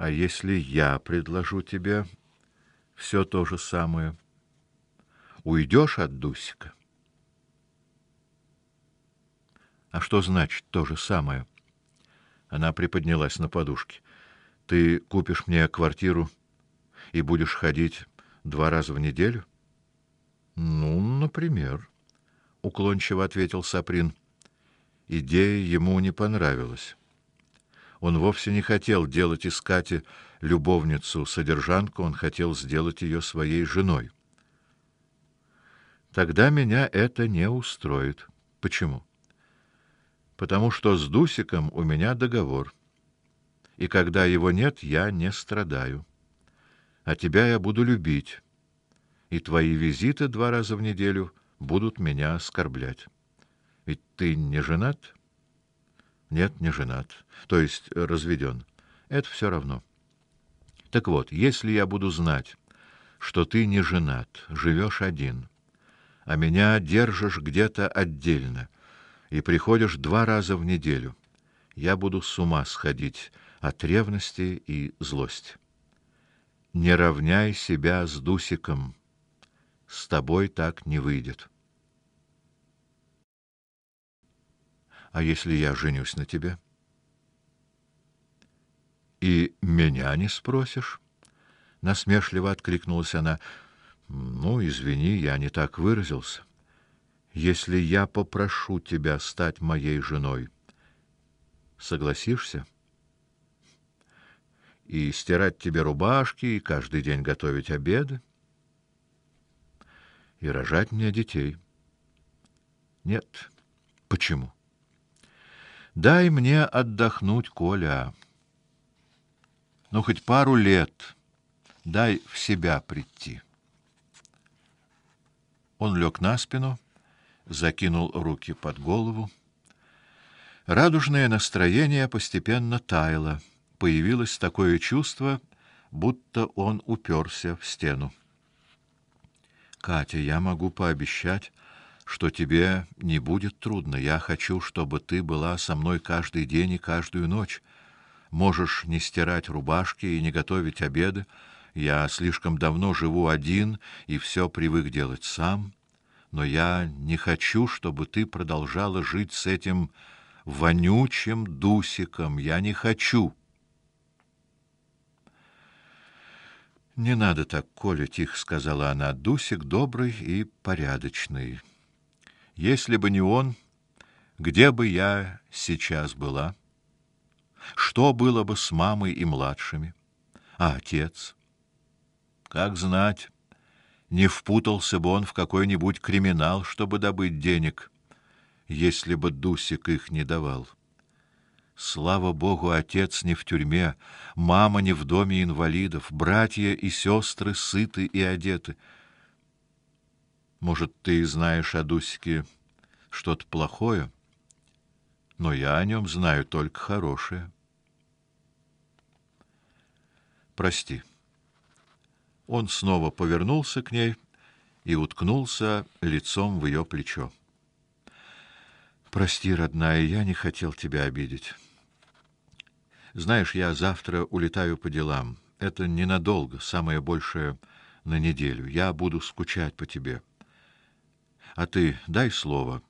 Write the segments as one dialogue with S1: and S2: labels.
S1: А если я предложу тебе все то же самое, уйдешь от Дусика? А что значит то же самое? Она приподнялась на подушке. Ты купишь мне квартиру и будешь ходить два раза в неделю? Ну, например, уклончиво ответил Саприн. Идея ему не понравилась. Он вовсе не хотел делать из Кати любовницу-содержанку, он хотел сделать ее своей женой. Тогда меня это не устроит. Почему? Потому что с Дусиком у меня договор. И когда его нет, я не страдаю. А тебя я буду любить. И твои визиты два раза в неделю будут меня оскорблять. Ведь ты не женат? Нет, не женат. То есть разведен. Это все равно. Так вот, если я буду знать, что ты не женат, живешь один, а меня держишь где-то отдельно и приходишь два раза в неделю, я буду с ума сходить от ревности и злости. Не равняй себя с Дусиком. С тобой так не выйдет. А если я женюсь на тебе? И меня не спросишь? насмешливо откликнулась она. Ну, извини, я не так выразился. Если я попрошу тебя стать моей женой, согласишься? И стирать тебе рубашки, и каждый день готовить обеды, и рожать мне детей. Нет. Почему? Дай мне отдохнуть, Коля. Ну хоть пару лет. Дай в себя прийти. Он лег на спину, закинул руки под голову. Радужное настроение постепенно таяло. Появилось такое чувство, будто он уперся в стену. Катя, я могу пообещать, что тебе не будет трудно. Я хочу, чтобы ты была со мной каждый день и каждую ночь. Можешь не стирать рубашки и не готовить обеды. Я слишком давно живу один и все привык делать сам, но я не хочу, чтобы ты продолжала жить с этим вонючим дусиком. Я не хочу. Не надо так, Коля, тихо сказала она. Дусик добрый и порядочный. Если бы не он, где бы я сейчас была? Что было бы с мамой и младшими? А отец? Как знать, не впутался бы он в какой-нибудь криминал, чтобы добыть денег, если бы Дусик их не давал. Слава богу, отец не в тюрьме, мама не в доме инвалидов, братья и сестры сыты и одеты. Может, ты знаешь о Дусике что-то плохое, но я о нем знаю только хорошее. Прости. Он снова повернулся к ней и уткнулся лицом в ее плечо. Прости, родная, я не хотел тебя обидеть. Знаешь, я завтра улетаю по делам. Это ненадолго, самое большее на неделю. Я буду скучать по тебе. А ты дай слово,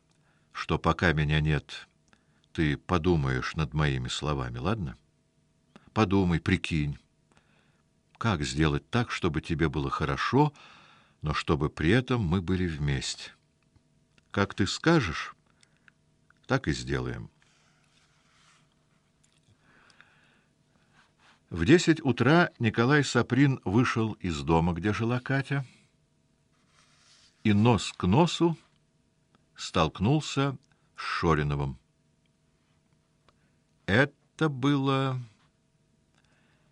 S1: что пока меня нет, ты подумаешь над моими словами, ладно? Подумай, прикинь, как сделать так, чтобы тебе было хорошо, но чтобы при этом мы были вместе. Как ты скажешь, так и сделаем. В десять утра Николай Саприн вышел из дома, где жила Катя, и нос к носу столкнулся с Шориновым. Это было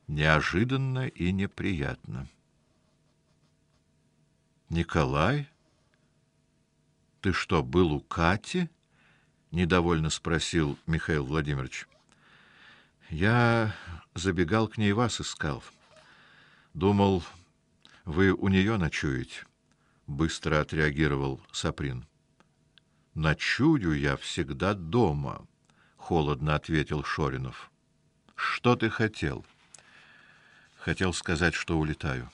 S1: неожиданно и неприятно. Николай, ты что, был у Кати? недовольно спросил Михаил Владимирович. Я забегал к ней вас искал. Думал, вы у нее ночуете. Быстро отреагировал Саприн. Ночую я всегда дома, холодно ответил Шоринов. Что ты хотел? Хотел сказать, что улетаю.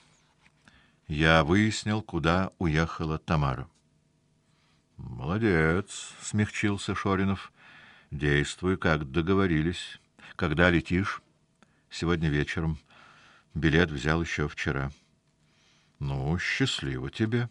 S1: Я выяснил, куда уехала Тамара. Молодец, смягчился Шоринов. Действуй, как договорились. Когда летишь? Сегодня вечером. Билет взял еще вчера. Ну, счастливо тебе.